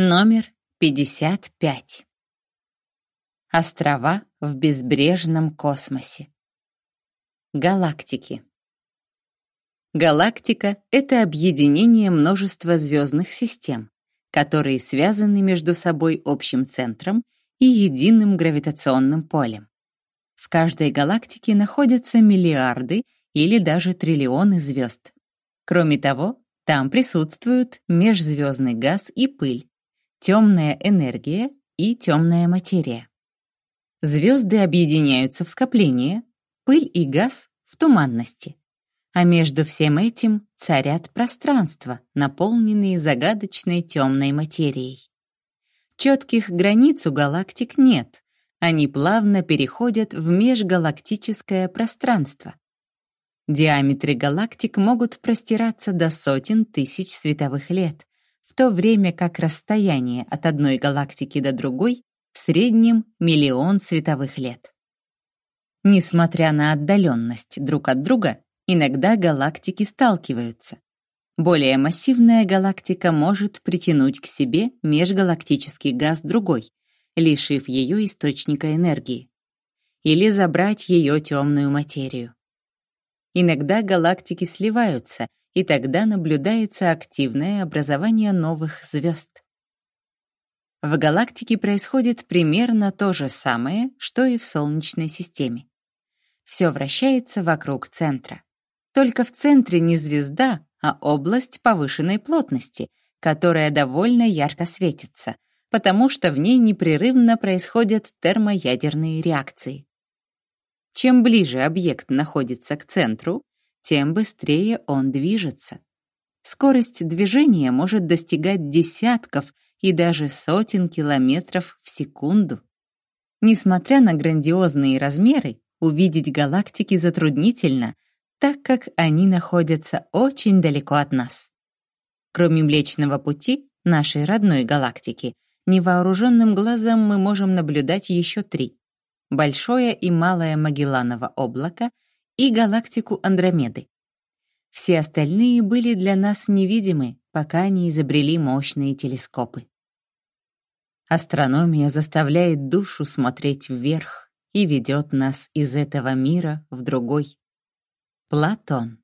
Номер 55. Острова в безбрежном космосе. Галактики. Галактика — это объединение множества звездных систем, которые связаны между собой общим центром и единым гравитационным полем. В каждой галактике находятся миллиарды или даже триллионы звезд. Кроме того, там присутствуют межзвездный газ и пыль, темная энергия и темная материя. Звезды объединяются в скопление, пыль и газ — в туманности. А между всем этим царят пространства, наполненные загадочной темной материей. Четких границ у галактик нет, они плавно переходят в межгалактическое пространство. Диаметры галактик могут простираться до сотен тысяч световых лет, в то время как расстояние от одной галактики до другой в среднем миллион световых лет. Несмотря на отдаленность друг от друга, иногда галактики сталкиваются. Более массивная галактика может притянуть к себе межгалактический газ другой, лишив ее источника энергии, или забрать ее темную материю. Иногда галактики сливаются, и тогда наблюдается активное образование новых звезд. В галактике происходит примерно то же самое, что и в Солнечной системе. Все вращается вокруг центра. Только в центре не звезда, а область повышенной плотности, которая довольно ярко светится, потому что в ней непрерывно происходят термоядерные реакции. Чем ближе объект находится к центру, тем быстрее он движется. Скорость движения может достигать десятков и даже сотен километров в секунду. Несмотря на грандиозные размеры, увидеть галактики затруднительно, так как они находятся очень далеко от нас. Кроме Млечного Пути, нашей родной галактики, невооруженным глазом мы можем наблюдать еще три. Большое и Малое Магелланово облако и галактику Андромеды. Все остальные были для нас невидимы, пока не изобрели мощные телескопы. Астрономия заставляет душу смотреть вверх и ведет нас из этого мира в другой. Платон